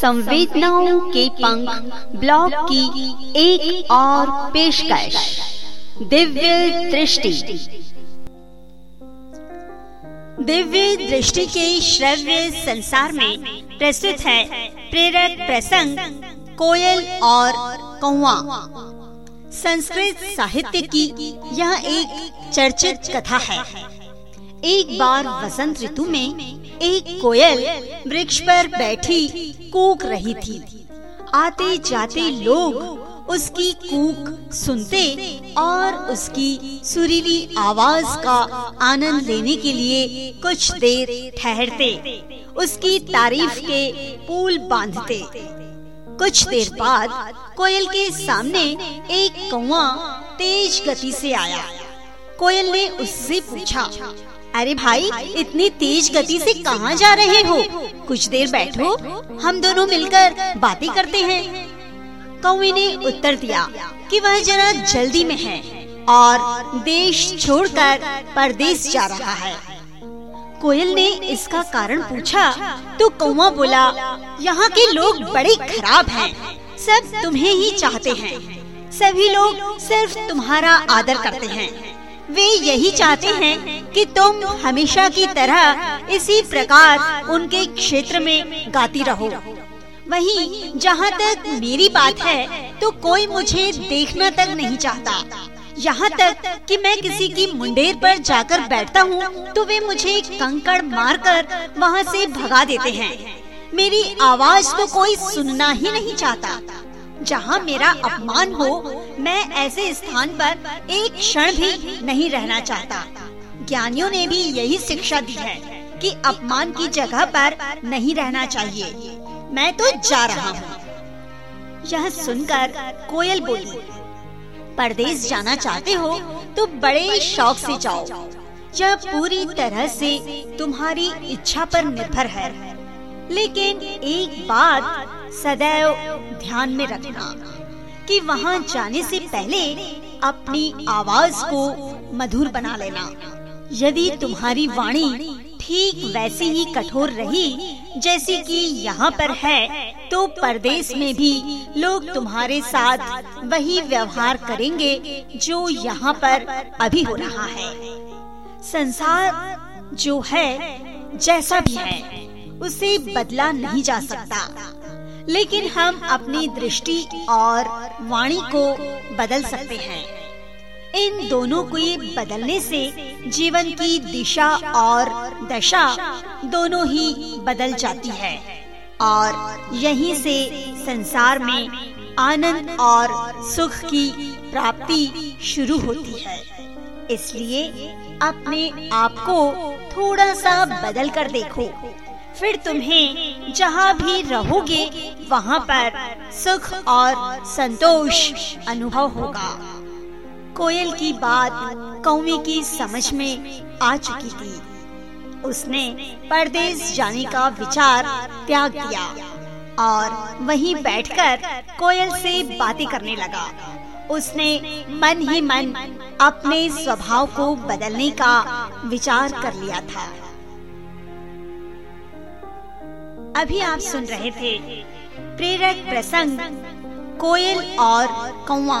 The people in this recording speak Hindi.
संवेदनाओं के पंख ब्लॉग की एक और पेशकश। दिव्य दृष्टि। दिव्य दृष्टि के श्रव्य संसार में प्रस्तुत है प्रेरक प्रसंग कोयल और कौआ संस्कृत साहित्य की यह एक चर्चित कथा है। एक बार वसंत ऋतु में एक कोयल वृक्ष पर बैठी कूक रही थी। आते जाते लोग उसकी कूक सुनते और उसकी सुरीली आवाज़ का आनंद लेने के लिए कुछ देर ठहरते। उसकी तारीफ़ के पुल बांधते। कुछ देर बाद कोयल के सामने एक कौआ तेज गति से आया। कोयल ने उससे पूछा अरे भाई इतनी तेज गति से कहाँ जा रहे हो? कुछ देर बैठो हम दोनों मिलकर बातें करते हैं। कौवे ने उत्तर दिया कि वह जरा जल्दी में है और देश छोड़कर परदेश जा रहा है। कोयल ने इसका कारण पूछा तो कौवा बोला यहाँ के लोग बड़े खराब हैं, सब तुम्हें ही चाहते हैं। सभी लोग सिर्फ़ तुम्हारा आदर करते हैं। वे यही चाहते हैं कि तुम हमेशा की तरह इसी प्रकार उनके क्षेत्र में गाती रहो। वहीं जहाँ तक मेरी बात है तो कोई मुझे देखना तक नहीं चाहता। यहाँ तक कि मैं किसी की मुंडेर पर जाकर बैठता हूँ तो वे मुझे कंकड़ मारकर वहाँ से भगा देते हैं। मेरी आवाज़ तो कोई सुनना ही नहीं चाहता। जहाँ मेरा अपमान हो, मैं ऐसे स्थान पर एक क्षण भी नहीं रहना चाहता। ज्ञानियों ने भी यही शिक्षा दी है कि अपमान की जगह पर नहीं रहना चाहिए। मैं तो जा रहा हूँ। यह सुनकर कोयल बोली, परदेश जाना चाहते हो तो बड़े शौक से जाओ। यह पूरी तरह से तुम्हारी इच्छा पर निर्भर है। लेकिन एक बात सदैव ध्यान में रखना कि वहाँ जाने से पहले अपनी आवाज़ को मधुर बना लेना। यदि तुम्हारी वाणी ठीक वैसी ही कठोर रही, जैसी कि यहाँ पर है तो परदेश में भी लोग तुम्हारे साथ वही व्यवहार करेंगे जो यहाँ पर अभी हो रहा है। संसार जो है, जैसा भी है, उसे बदला नहीं जा सकता। लेकिन हम अपनी दृष्टि और वाणी को बदल सकते हैं। इन दोनों को बदलने से जीवन की दिशा और दशा दोनों ही बदल जाती है। और यहीं से संसार में आनंद और सुख की प्राप्ति शुरू होती है। इसलिए अपने आप को थोड़ा सा बदल कर देखो। फिर तुम्हें जहाँ भी रहोगे, वहाँ पर सुख और संतोष अनुभव होगा। कोयल की बात कौवे की समझ में आ चुकी थी। उसने परदेश जाने का विचार त्याग दिया और वहीं बैठकर कोयल से बातें करने लगा। उसने मन ही मन अपने स्वभाव को बदलने का विचार कर लिया था। अभी आप सुन रहे थे प्रेरक प्रसंग कोयल और कौआ